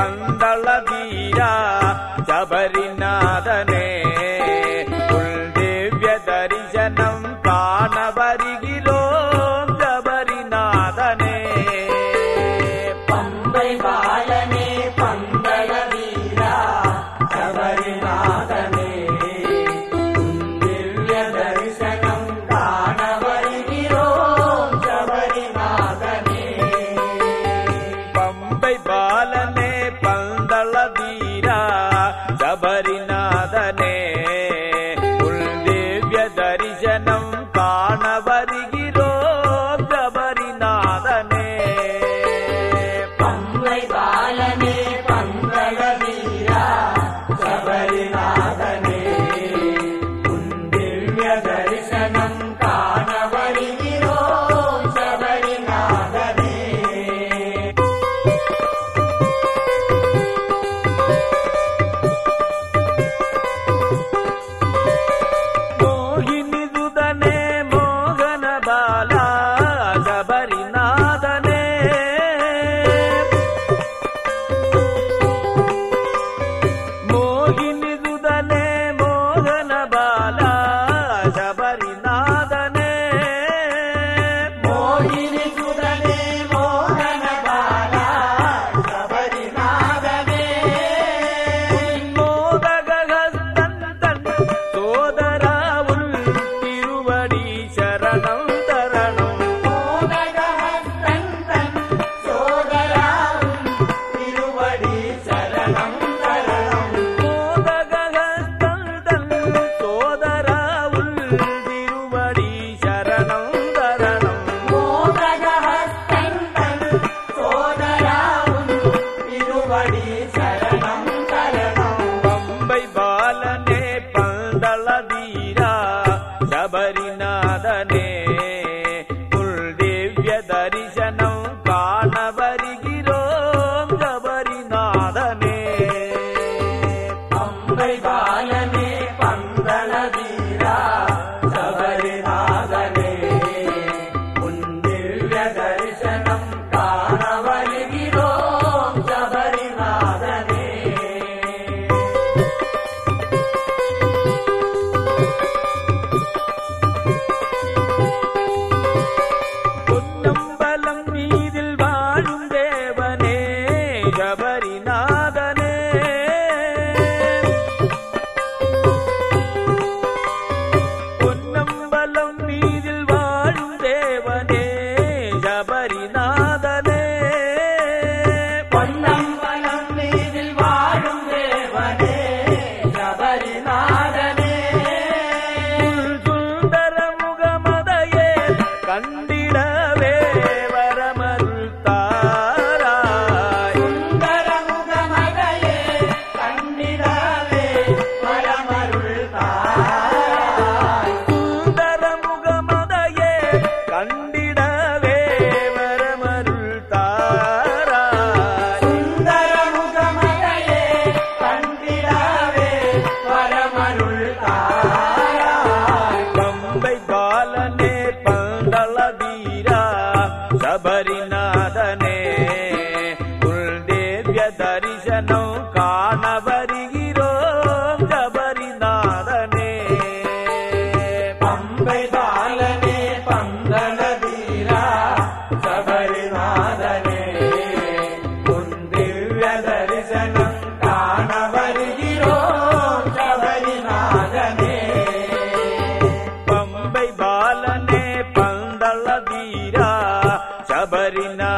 ಬಂದ पालने पा திருவடி சரணம் சரணம். பம்பை பாலனே பந்தள தீரா சபரிநாதனே. உள் திவ்ய பாலனே ಬರಿನಾ